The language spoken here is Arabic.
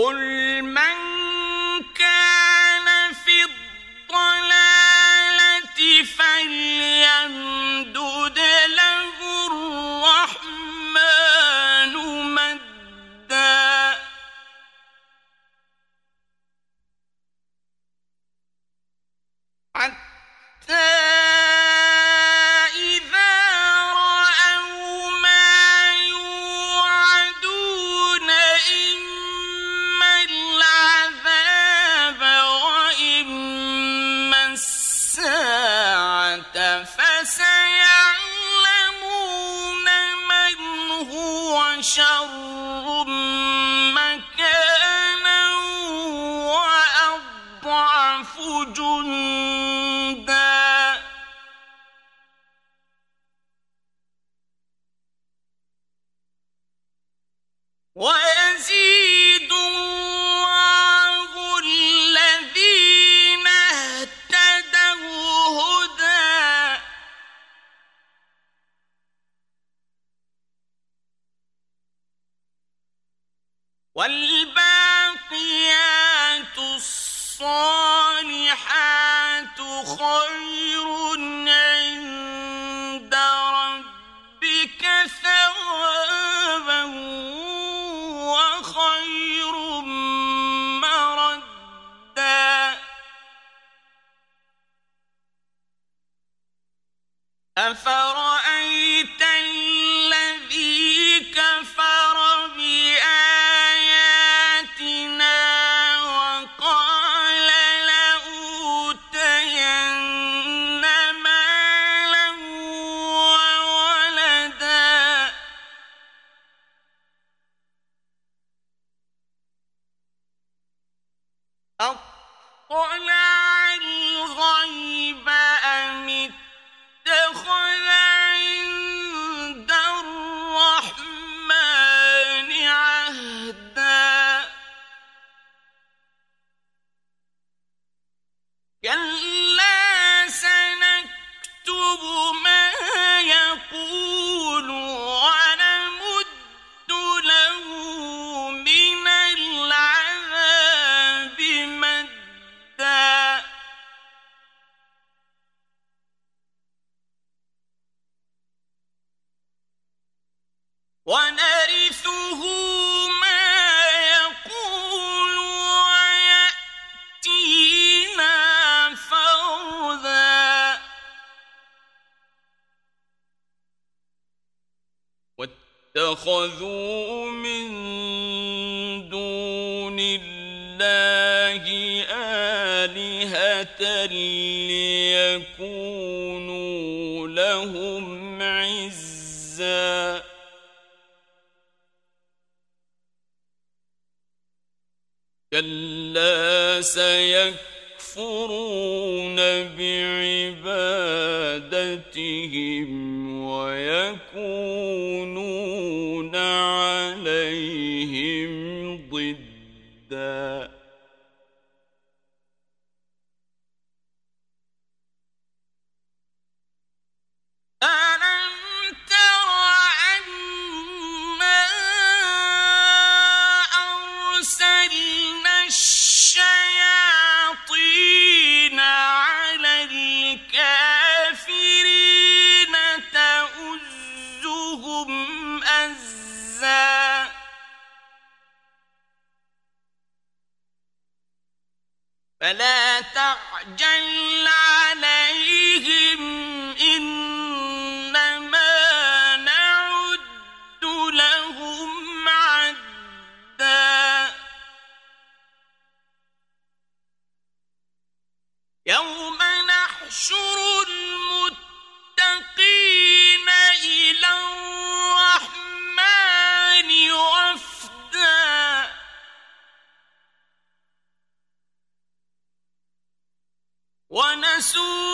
قل من كان في الضلالة فليمدد له الرحمن مدا حتى ويزيد الله الذين اهتدوا هدى والباقيات الصالحات خير خير مردا. أفرأيت Oh, I'm ونرثه ما يقول ويأتينا واتخذوا من دون الله آلهة ليكونوا لهم عزاً. كلا سيكفرون بعبادتهم ويكونون عليهم ضدا ألم فلا تعجل عليهم رسول